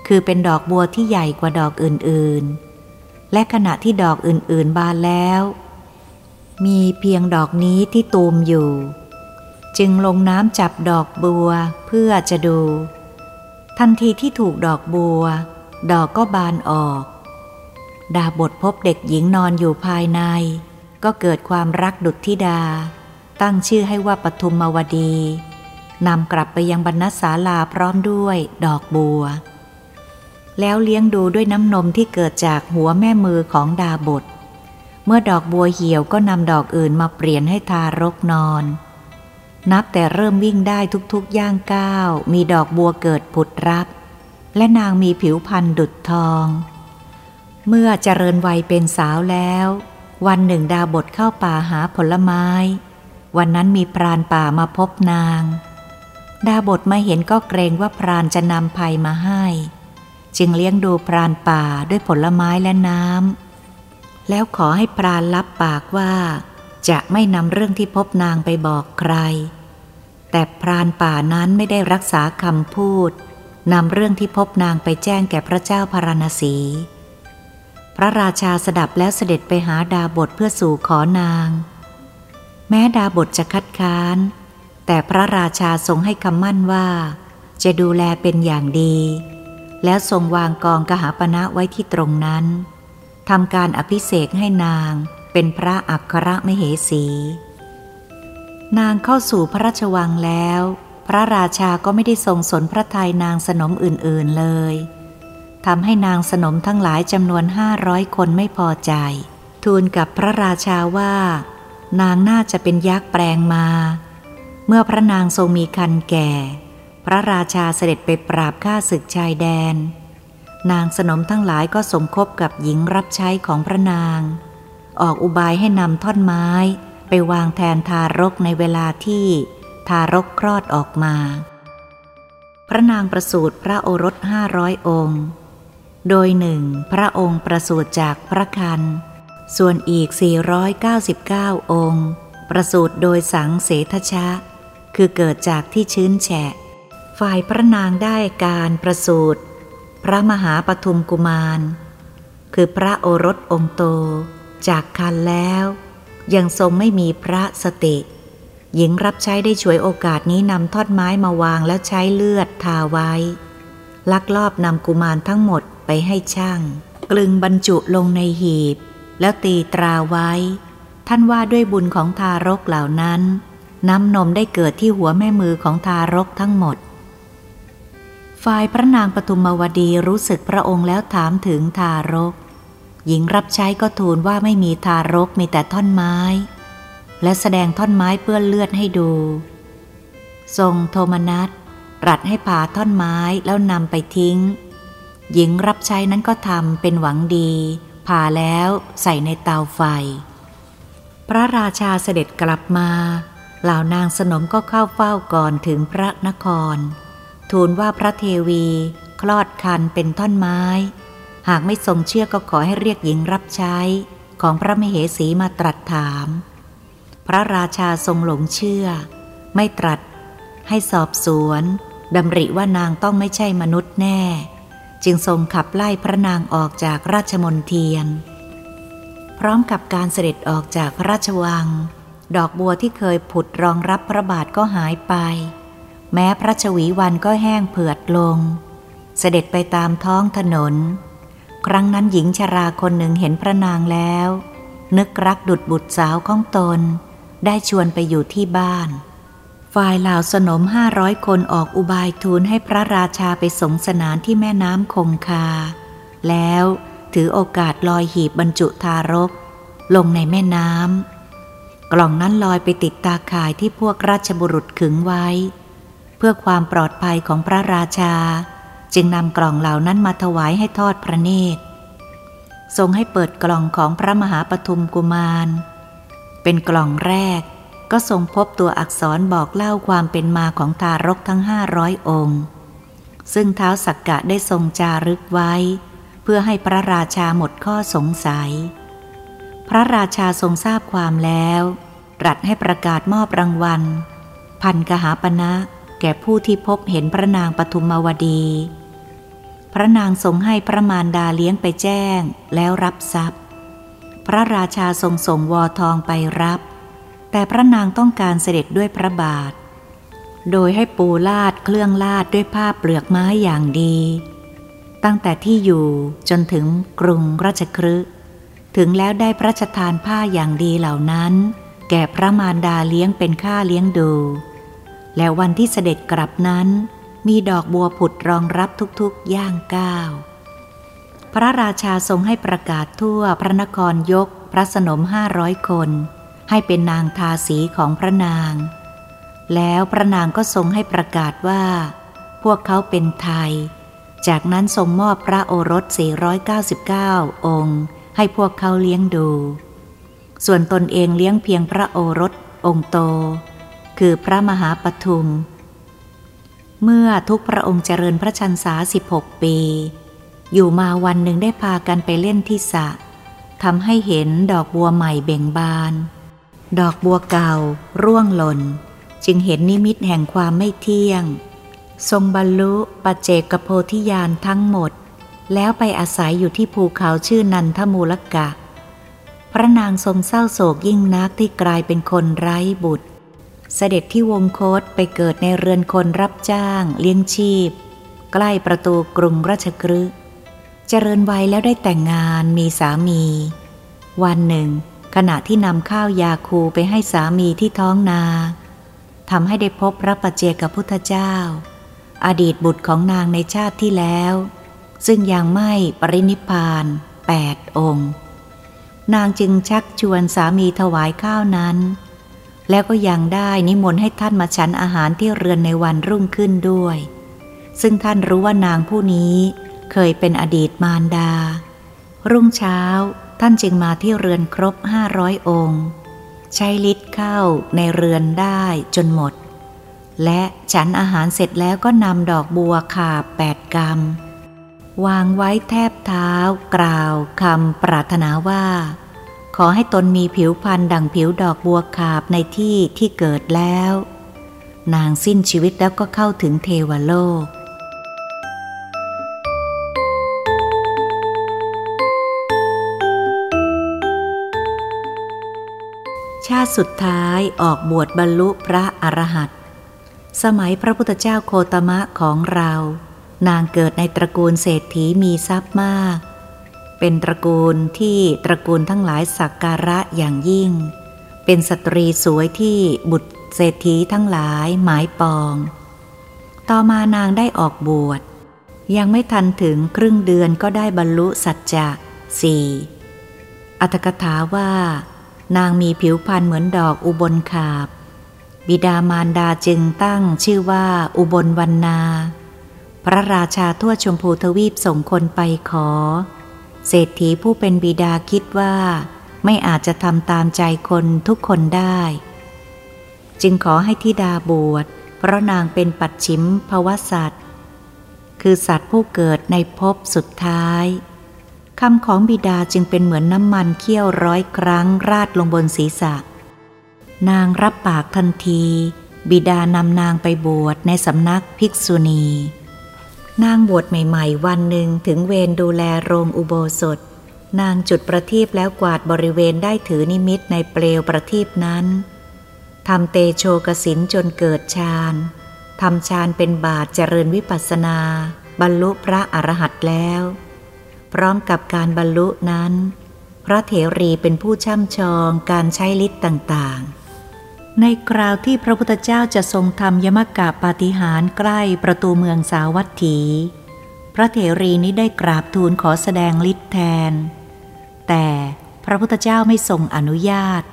คือเป็นดอกบัวที่ใหญ่กว่าดอกอื่นๆ และขณะที่ดอกอื่นๆบานแล้ว มีเพียงดอกนี้ที่ตูมอยู่ จึงลงน้ำจับดอกบัวเพื่อจะดู ทันทีที่ถูกดอกบัว ดอกก็บานออก ดาบทพบเด็กหญิงนอนอยู่ภายใน ก็เกิดความรักดุจธิดา ตั้งชื่อให้ว่าปทุมมวดีนำกลับไปยังบรรณศาลาพร้อมด้วยดอกบัว แล้วเลี้ยงดูด้วยน้ำนมที่เกิดจากหัวแม่มือของดาบท เมื่อดอกบัวเหี่ยวก็นำดอกอื่นมาเปลี่ยนให้ทารกนอน นับแต่เริ่มวิ่งได้ทุกๆย่างก้าว มีดอกบัวเกิดผุดรับ และนางมีผิวพรรณดุจทอง เมื่อเจริญวัยเป็นสาวแล้ว วันหนึ่งดาบทเข้าป่าหาผลไม้ วันนั้นมีพรานป่ามาพบนาง ดาบทมาเห็นก็เกรงว่าพรานจะนำภัยมาให้ จึงเลี้ยงดูพรานป่าด้วยผลไม้และน้ำแล้วขอให้พรานรับปากว่า จะไม่นำเรื่องที่พบนางไปบอกใคร แต่พรานป่านั้นไม่ได้รักษาคำพูดนำเรื่องที่พบนางไปแจ้งแก่พระเจ้าพาราณสี พระราชาสดับแล้วเสด็จไปหาดาบทเพื่อสู่ขอนาง แม้ดาบทจะคัดค้าน แต่พระราชาทรงให้คำมั่นว่า จะดูแลเป็นอย่างดี แล้วทรงวางกองกหาปณะไว้ที่ตรงนั้นทำการอภิเษกให้นางเป็นพระอัครมเหสี นางเข้าสู่พระราชวังแล้ว พระราชาก็ไม่ได้ทรงสนพระทัยนางสนมอื่นๆเลยทำให้นางสนมทั้งหลายจำนวนห้าร้อยคนไม่พอใจ ทูลกับพระราชาว่า นางน่าจะเป็นยักษ์แปลงมา เมื่อพระนางทรงมีคันแก่ พระราชาเสด็จไปปราบข้าศึกชายแดน นางสนมทั้งหลายก็สมคบกับหญิงรับใช้ของพระนาง ออกอุบายให้นำท่อนไม้ ไปวางแทนทารกในเวลาที่ทารกคลอดออกมา พระนางประสูติพระโอรสห้าร้อยองค์ โดยหนึ่งพระองค์ประสูติจากพระคัน ส่วนอีก 499 องค์ ประสูติโดยสังเสทชะ คือเกิดจากที่ชื้นแฉะ ฝ่ายพระนางได้การประสูติพระมหาปทุมกุมาร คือพระโอรสองค์โต จากคันแล้ว ยังทรงไม่มีพระสติ หญิงรับใช้ได้ช่วยโอกาสนี้นำทอดไม้มาวางแล้วใช้เลือดทาไว้ ลักลอบนำกุมารทั้งหมดไปให้ช่าง กลึงบรรจุลงในหีบ แล้วตีตราไว้ ท่านว่าด้วยบุญของทารกเหล่านั้น น้ำนมได้เกิดที่หัวแม่มือของทารกทั้งหมดฝ่ายพระนางปทุมวดีรู้สึกพระองค์แล้วถามถึงทารก หญิงรับใช้ก็ทูลว่าไม่มีทารกมีแต่ท่อนไม้ และแสดงท่อนไม้เปื้อนเลือดให้ดู ทรงโทมนัสรัดให้ผ่าท่อนไม้แล้วนำไปทิ้ง หญิงรับใช้นั้นก็ทำเป็นหวังดีผ่าแล้วใส่ในเตาไฟ พระราชาเสด็จกลับมา เหล่านางสนมก็เข้าเฝ้าก่อนถึงพระนคร ทูลว่าพระเทวี คลอดคันเป็นท่อนไม้ หากไม่ทรงเชื่อก็ขอให้เรียกหญิงรับใช้ของพระมเหสีมาตรัสถาม พระราชาทรงหลงเชื่อ ไม่ตรัส ให้สอบสวนดำริว่านางต้องไม่ใช่มนุษย์แน่ จึงทรงขับไล่พระนางออกจากราชมนเทียน พร้อมกับการเสด็จออกจากพระราชวัง ดอกบัวที่เคยผุดรองรับพระบาทก็หายไป แม้พระชวีวันก็แห้งเผือดลง เสด็จไปตามท้องถนน ครั้งนั้นหญิงชราคนหนึ่งเห็นพระนางแล้ว นึกรักดุดบุตรสาวของตน ได้ชวนไปอยู่ที่บ้าน ฝ่ายเหล่าสนมห้าร้อยคนออกอุบายทูลให้พระราชาไปสงสนานที่แม่น้ำคงคา แล้วถือโอกาสลอยหีบบรรจุทารก ลงในแม่น้ำกล่องนั้นลอยไปติดตาข่ายที่พวกราชบุรุษขึงไว้ เพื่อความปลอดภัยของพระราชา จึงนำกล่องเหล่านั้นมาถวายให้ทอดพระเนตร ทรงให้เปิดกล่องของพระมหาปทุมกุมาร เป็นกล่องแรกก็ทรงพบตัวอักษรบอกเล่าความเป็นมาของทารกทั้งห้าร้อยองค์ ซึ่งเท้าสักกะได้ทรงจารึกไว้ เพื่อให้พระราชาหมดข้อสงสัย พระราชาทรงทราบความแล้ว ตรัสให้ประกาศมอบรางวัล พันกหาปณะ แก่ผู้ที่พบเห็นพระนางปทุมวดี พระนางทรงให้พระมารดาเลี้ยงไปแจ้งแล้วรับทรัพย์ พระราชาทรงส่งวอทองไปรับ แต่พระนางต้องการเสด็จด้วยพระบาท โดยให้ปูลาดเครื่องลาดด้วยผ้าเปลือกไม้อย่างดี ตั้งแต่ที่อยู่จนถึงกรุงราชครึถึงแล้วได้พระราชทานผ้าอย่างดีเหล่านั้น แก่พระมารดาเลี้ยงเป็นค่าเลี้ยงดู และวันที่เสด็จกลับนั้น มีดอกบัวผุดรองรับทุกๆย่างก้าว พระราชาทรงให้ประกาศทั่วพระนครยกพระสนมห้าร้อยคน ให้เป็นนางทาสีของพระนาง แล้วพระนางก็ทรงให้ประกาศว่า พวกเขาเป็นไทย จากนั้นทรงมอบพระโอรส 499 องค์ ให้พวกเขาเลี้ยงดู ส่วนตนเองเลี้ยงเพียงพระโอรสองค์โต คือพระมหาปทุม เมื่อทุกพระองค์เจริญพระชันษา 16 ปี อยู่มาวันหนึ่งได้พากันไปเล่นที่สะทำให้เห็นดอกบัวใหม่เบ่งบาน ดอกบัวเก่า ร่วงหล่น จึงเห็นนิมิตแห่งความไม่เที่ยง ทรงบรรลุปัจเจกโพธิญาณทั้งหมด แล้วไปอาศัยอยู่ที่ภูเขาชื่อนันทมูลกะ พระนางทรงเศร้าโศกยิ่งนักที่กลายเป็นคนไร้บุตร เสด็จที่วงโคตไปเกิดในเรือนคนรับจ้างเลี้ยงชีพ ใกล้ประตูกรุงราชกฤห์เจริญวัยแล้วได้แต่งงานมีสามี วันหนึ่ง ขณะที่นำข้าวยาคูไปให้สามีที่ท้องนาทำให้ได้พบพระปัจเจกพุทธเจ้า อดีตบุตรของนางในชาติที่แล้ว ซึ่งยังไม่ปรินิพานแปดองค์ นางจึงชักชวนสามีถวายข้าวนั้น แล้วก็ยังได้นิมนต์ให้ท่านมาฉันอาหารที่เรือนในวันรุ่งขึ้นด้วย ซึ่งท่านรู้ว่านางผู้นี้เคยเป็นอดีตมารดา รุ่งเช้าท่านจึงมาที่เรือนครบห้าร้อยองค์ ใช้ลิตรเข้าในเรือนได้จนหมด และฉันอาหารเสร็จแล้วก็นำดอกบัวขาบแปดกรรมวางไว้แทบเท้ากล่าวคำปรารถนาว่า ขอให้ตนมีผิวพรรณดังผิวดอกบัวขาบในที่ที่เกิดแล้ว นางสิ้นชีวิตแล้วก็เข้าถึงเทวโลก ชาติสุดท้ายออกบวชบรรลุพระอรหันต์สมัยพระพุทธเจ้าโคตมะของเรา นางเกิดในตระกูลเศรษฐีมีทรัพย์มาก เป็นตระกูลที่ตระกูลทั้งหลายสักการะอย่างยิ่ง เป็นสตรีสวยที่บุตรเศรษฐีทั้งหลายหมายปอง ต่อมานางได้ออกบวช ยังไม่ทันถึงครึ่งเดือนก็ได้บรรลุสัจจะสี่อัตถกถาว่า นางมีผิวพรรณเหมือนดอกอุบลขาบ บิดามารดาจึงตั้งชื่อว่าอุบลวันนา พระราชาทั่วชมพูทวีปส่งคนไปขอ เศรษฐีผู้เป็นบิดาคิดว่า ไม่อาจจะทำตามใจคนทุกคนได้ จึงขอให้ทิดาบวช เพราะนางเป็นปัดชิมภวสัตว์คือสัตว์ผู้เกิดในภพสุดท้ายคำของบิดาจึงเป็นเหมือนน้ำมันเคี่ยวร้อยครั้งราดลงบนศีรษะ นางรับปากทันที บิดานำนางไปบวชในสำนักภิกษุณี นางบวชใหม่ๆ วันหนึ่งถึงเวรดูแลโรงอุโบสถ นางจุดประทีปแล้วกวาดบริเวณได้ถือนิมิตในเปลวประทีปนั้นทำเตโชกสินจนเกิดฌานทำฌานเป็นบาทเจริญวิปัสนา บรรลุพระอรหันต์แล้ว พร้อมกับการบรรลุนั้น พระเถรีเป็นผู้ช่ำชองการใช้ฤทธิ์ต่างๆ ในคราวที่พระพุทธเจ้าจะทรงทำยมกะปาฏิหารใกล้ประตูเมืองสาวัตถี พระเถรีนี้ได้กราบทูลขอแสดงฤทธิ์แทน แต่พระพุทธเจ้าไม่ทรงอนุญาต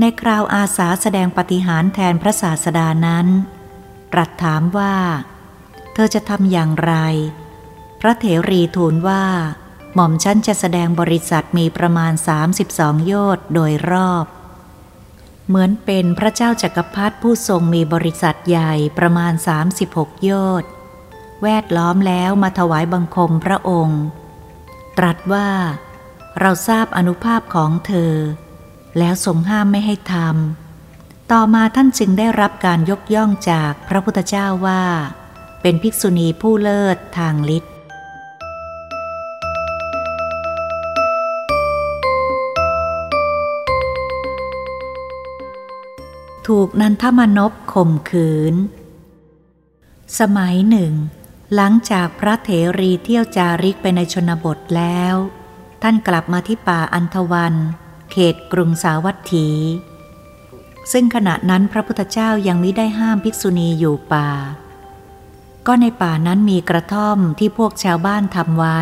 ในคราวอาสาแสดงปฏิหารแทนพระศาสดานั้น ตรัสถามว่า เธอจะทำอย่างไร พระเถรีทูลว่า หม่อมฉันจะแสดงบริษัทมีประมาณ 32 โยชน์โดยรอบ เหมือนเป็นพระเจ้าจากักรพรรดิผู้ทรงมีบริษัทใหญ่ประมาณ 36 โยชน์แวดล้อมแล้วมาถวายบังคมพระองค์ ตรัสว่า เราทราบอนุภาพของเธอ แล้วทรงห้ามไม่ให้ทำต่อมาท่านจึงได้รับการยกย่องจากพระพุทธเจ้าว่า เป็นภิกษุณีผู้เลิศทางฤทธิ ถูกนันทมนพข่มขืน สมัยหนึ่ง หลังจากพระเถรีเที่ยวจาริกไปในชนบทแล้ว ท่านกลับมาที่ป่าอันทวัน เขตกรุงสาวัตถี ซึ่งขณะนั้นพระพุทธเจ้ายังมิได้ห้ามภิกษุณีอยู่ป่า ก็ในป่านั้นมีกระท่อมที่พวกชาวบ้านทำไว้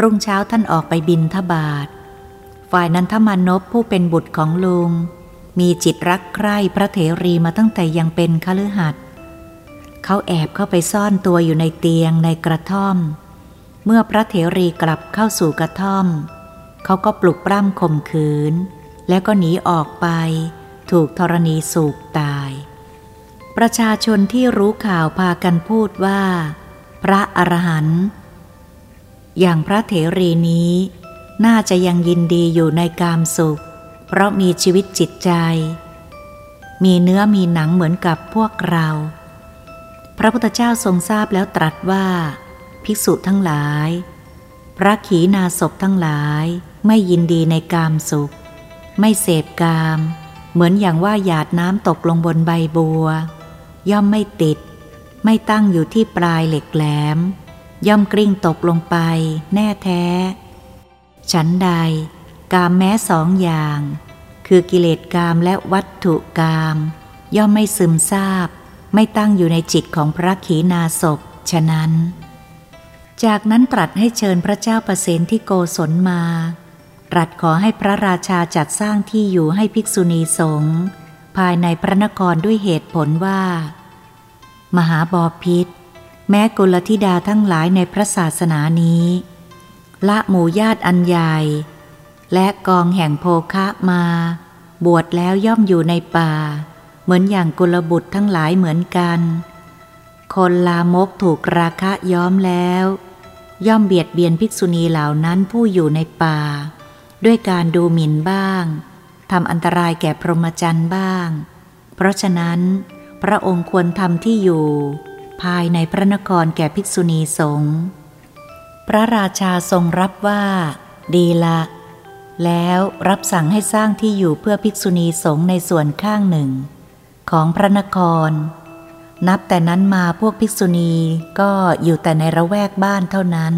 รุ่งเช้าท่านออกไปบินทบาทฝ่ายนันทมานพผู้เป็นบุตรของลุง มีจิตรักใคร่พระเถรีมาตั้งแต่ยังเป็นคฤหัสถ์เขาแอบเข้าไปซ่อนตัวอยู่ในเตียงในกระท่อม เมื่อพระเถรีกลับเข้าสู่กระท่อม เขาก็ปลุกปล้ำข่มขืน แล้วก็หนีออกไป ถูกธรณีสูบตาย ประชาชนที่รู้ข่าวพากันพูดว่า พระอรหันต์อย่างพระเถรีนี้ น่าจะยังยินดีอยู่ในกามสุข เพราะมีชีวิตจิตใจ มีเนื้อมีหนังเหมือนกับพวกเรา พระพุทธเจ้าทรงทราบแล้วตรัสว่า ภิกษุทั้งหลาย พระขีณาศพทั้งหลายไม่ยินดีในกามสุข ไม่เสพกาม เหมือนอย่างว่าหยาดน้ำตกลงบนใบบัว ย่อมไม่ติด ไม่ตั้งอยู่ที่ปลายเหล็กแหลม ย่อมกลิ้งตกลงไป แน่แท้ ฉันใด กามแม้สองอย่าง คือกิเลสกามและวัตถุกาม ย่อมไม่ซึมซาบ ไม่ตั้งอยู่ในจิตของพระขีณาสพฉะนั้น จากนั้นตรัสให้เชิญพระเจ้าประเสนที่โกศลมา ตรัสขอให้พระราชาจัดสร้างที่อยู่ให้ภิกษุณีสงฆ์ภายในพระนครด้วยเหตุผลว่า มหาบอพิษแม้กุลธิดาทั้งหลายในพระศาสนานี้ ละหมู่ญาติอันใหญ่ และกองแห่งโภคะมา บวชแล้วย่อมอยู่ในป่า เหมือนอย่างกุลบุตรทั้งหลายเหมือนกัน คนลามกถูกราคะย้อมแล้ว ย่อมเบียดเบียนภิกษุณีเหล่านั้นผู้อยู่ในป่า ด้วยการดูหมิ่นบ้างทำอันตรายแก่พรหมจรรย์บ้าง เพราะฉะนั้น พระองค์ควรทำที่อยู่ ภายในพระนครแก่ภิกษุณีสงฆ์พระราชาทรงรับว่า ดีละ แล้วรับสั่งให้สร้างที่อยู่เพื่อภิกษุณีสงฆ์ในส่วนข้างหนึ่ง ของพระนคร นับแต่นั้นมาพวกภิกษุณีก็อยู่แต่ในระแวกบ้านเท่านั้น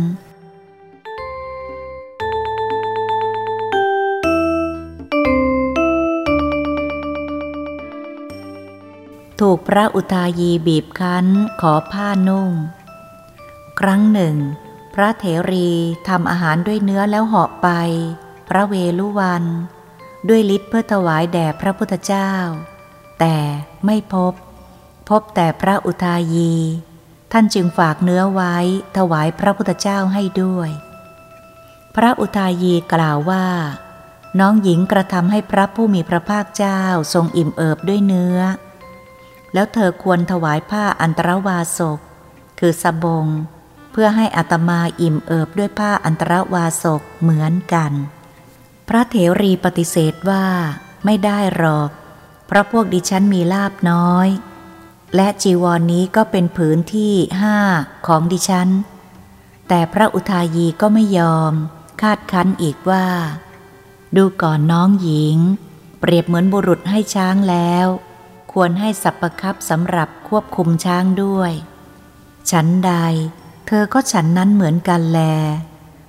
ถูกพระอุทายีบีบคั้นขอผ้านุ่ง ครั้งหนึ่ง พระเถรีทำอาหารด้วยเนื้อแล้วเหาะไป ระเวลุวัน ด้วยฤทธิ์เพื่อถวายแด่พระพุทธเจ้า แต่ไม่พบ พบแต่พระอุทายี ท่านจึงฝากเนื้อไว้ถวายพระพุทธเจ้าให้ด้วย พระอุทายีกล่าวว่า น้องหญิงกระทำให้พระผู้มีพระภาคเจ้าทรงอิ่มเอิบด้วยเนื้อ แล้วเธอควรถวายผ้าอันตรวาสก คือสบงเพื่อให้อัตมาอิ่มเอิบด้วยผ้าอันตรวาสกเหมือนกัน พระเถรีปฏิเสธว่าไม่ได้หรอก เพราะพวกดิฉันมีลาบน้อย และจีวรนนี้ก็เป็นผืนที่ห้าของดิฉัน แต่พระอุทายีก็ไม่ยอม คาดคั้นอีกว่า ดูก่อนน้องหญิง เปรียบเหมือนบุรุษให้ช้างแล้ว ควรให้สัพประคับสำหรับควบคุมช้างด้วย ฉันใด เธอก็ฉันนั้นเหมือนกันแล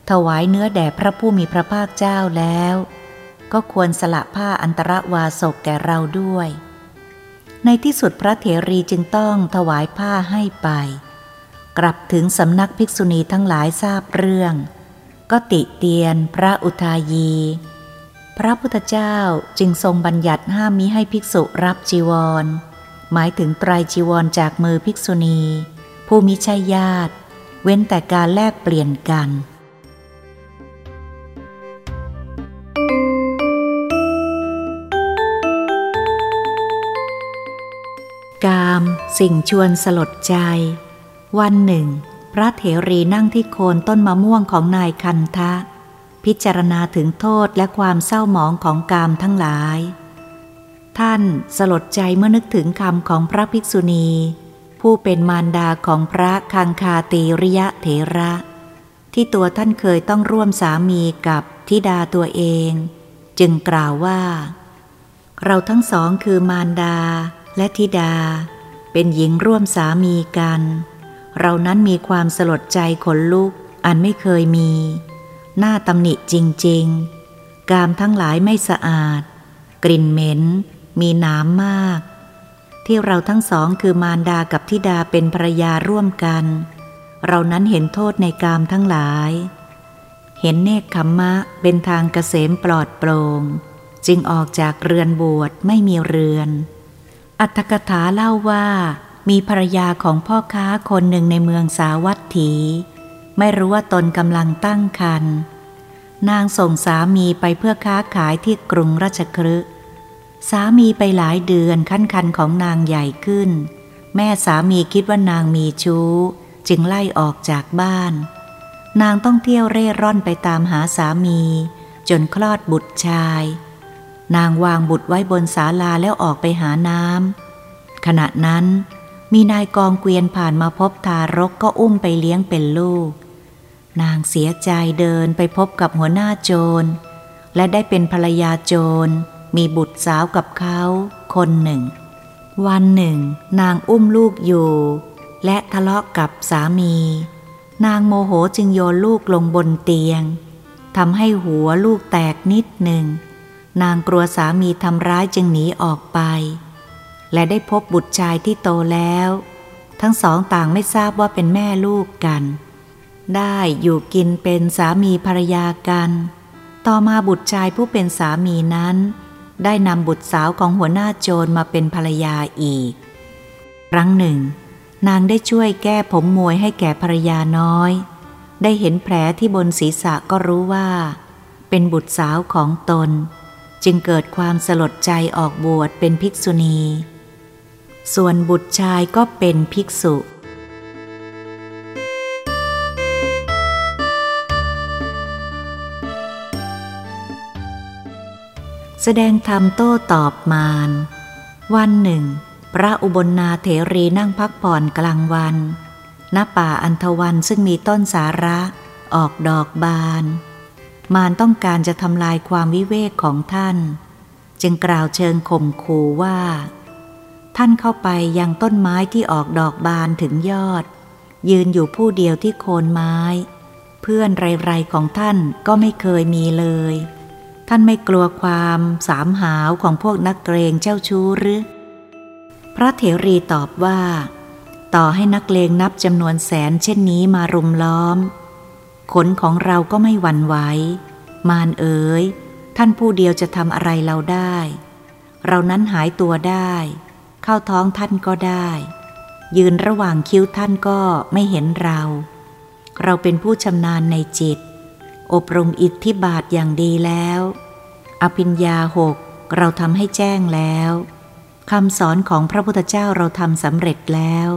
ถวายเนื้อแด่พระผู้มีพระภาคเจ้าแล้ว ก็ควรสละผ้าอันตรวาสกแก่เราด้วย ในที่สุดพระเถรีจึงต้องถวายผ้าให้ไป กลับถึงสำนักภิกษุณีทั้งหลายทราบเรื่อง ก็ติเตียนพระอุทายี พระพุทธเจ้าจึงทรงบัญญัติห้ามมิให้ภิกษุรับจีวร หมายถึงไตรจีวรจากมือภิกษุณี ผู้มิใช่ญาติ เว้นแต่การแลกเปลี่ยนกัน สิ่งชวนสลดใจ วันหนึ่ง พระเถรีนั่งที่โคนต้นมะม่วงของนายคันทะ พิจารณาถึงโทษและความเศร้าหมองของกามทั้งหลาย ท่านสลดใจเมื่อนึกถึงคำของพระภิกษุณี ผู้เป็นมารดาของพระคังคาตีริยะเถระ ที่ตัวท่านเคยต้องร่วมสามีกับธิดาตัวเอง จึงกล่าวว่า เราทั้งสองคือมารดาและธิดา เป็นหญิงร่วมสามีกัน เรานั้นมีความสลดใจขนลุกอันไม่เคยมี หน้าตำหนิจริง ๆ กามทั้งหลายไม่สะอาด กลิ่นเหม็น มีน้ำมาก ที่เราทั้งสองคือมารดากับทิดาเป็นภรรยาร่วมกัน เรานั้นเห็นโทษในกามทั้งหลาย เห็นเนคขมมะเป็นทางเกษมปลอดโปรง่ง จึงออกจากเรือนบวชไม่มีเรือน อัตถกถาเล่าว่ามีภรรยาของพ่อค้าคนหนึ่งในเมืองสาวัตถี ไม่รู้ว่าตนกำลังตั้งครรภ์นางส่งสามีไปเพื่อค้าขายที่กรุงราชคฤห์สามีไปหลายเดือนขั้นคันของนางใหญ่ขึ้น แม่สามีคิดว่านางมีชู้ จึงไล่ออกจากบ้าน นางต้องเที่ยวเร่ร่อนไปตามหาสามี จนคลอดบุตรชาย นางวางบุตรไว้บนศาลาแล้วออกไปหาน้ำขณะนั้นมีนายกองเกวียนผ่านมาพบทารกก็อุ้มไปเลี้ยงเป็นลูก นางเสียใจเดินไปพบกับหัวหน้าโจร และได้เป็นภรรยาโจร มีบุตรสาวกับเขาคนหนึ่ง วันหนึ่ง นางอุ้มลูกอยู่ และทะเลาะกับสามี นางโมโหจึงโยนลูกลงบนเตียงทำให้หัวลูกแตกนิดหนึ่ง นางกลัวสามีทำร้ายจึงหนีออกไป และได้พบบุตรชายที่โตแล้ว ทั้งสองต่างไม่ทราบว่าเป็นแม่ลูกกัน ได้อยู่กินเป็นสามีภรรยากัน ต่อมาบุตรชายผู้เป็นสามีนั้น ได้นำบุตรสาวของหัวหน้าโจรมาเป็นภรรยาอีก ครั้งหนึ่ง นางได้ช่วยแก้ผมมวยให้แก่ภรรยาน้อย ได้เห็นแผลที่บนศีรษะก็รู้ว่า เป็นบุตรสาวของตน จึงเกิดความสลดใจออกบวชเป็นภิกษุณี ส่วนบุตรชายก็เป็นภิกษุ แสดงธรรมโต้ตอบมาร วันหนึ่ง พระอุบลนาเถรีนั่งพักผ่อนกลางวัน ณ ป่าอันทวันซึ่งมีต้นสาระ ออกดอกบาน มารต้องการจะทำลายความวิเวกของท่าน จึงกล่าวเชิงข่มขู่ว่า ท่านเข้าไปยังต้นไม้ที่ออกดอกบานถึงยอด ยืนอยู่ผู้เดียวที่โคนไม้ เพื่อนไรๆของท่านก็ไม่เคยมีเลย ท่านไม่กลัวความสามหาวของพวกนักเกรงเจ้าชู้หรือ พระเถรีตอบว่า ต่อให้นักเลงนับจำนวนแสนเช่นนี้มารุมล้อม ขนของเราก็ไม่หวั่นไหว มารเอ๋ย ท่านผู้เดียวจะทำอะไรเราได้ เรานั้นหายตัวได้ เข้าท้องท่านก็ได้ ยืนระหว่างคิ้วท่านก็ไม่เห็นเรา เราเป็นผู้ชำนาญในจิต อบรมอิทธิบาทอย่างดีแล้ว อภิญญาหกเราทำให้แจ้งแล้ว คำสอนของพระพุทธเจ้าเราทำสำเร็จแล้ว